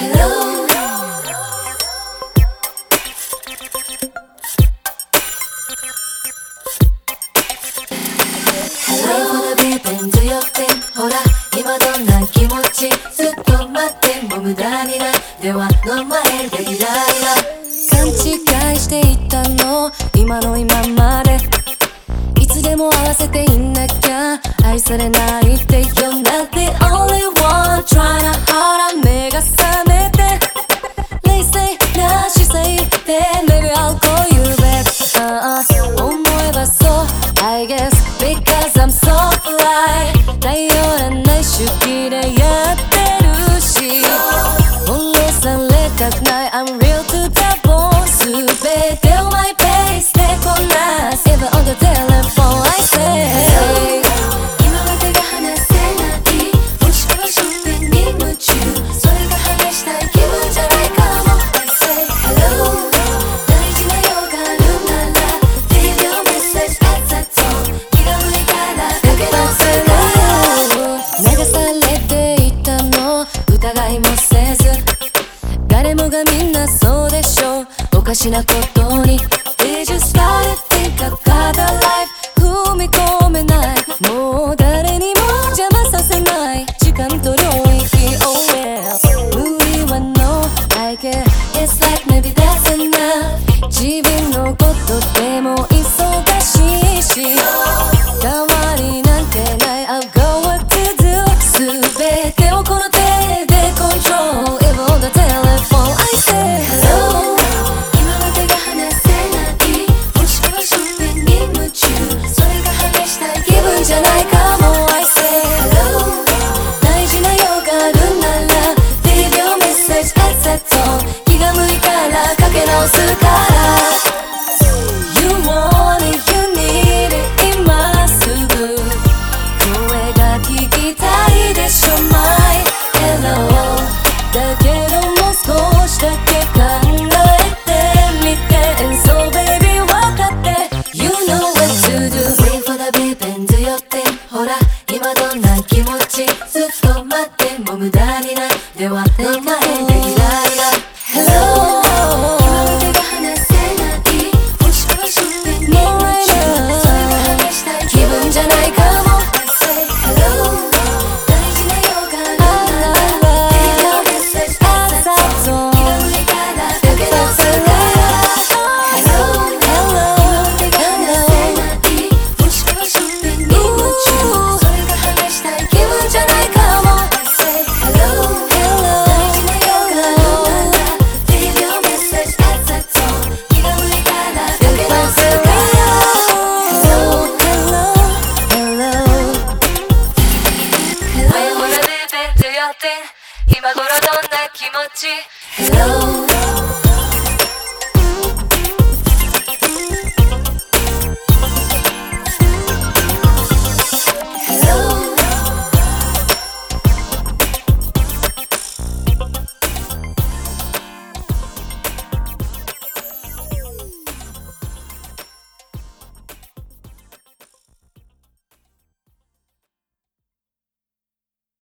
Hello. Hello. Baby, ほら今どんな気持ちずっと待っても無駄になではの前でイライラ。勘違いしていたの？今の今まで。いつでも合わせていなきゃ。愛されないってよなって。がみんなそうでしょおかしなことに Did you start it? ような気持ち。ずっと待っても無駄にないでは名前どんな気持ち？Hello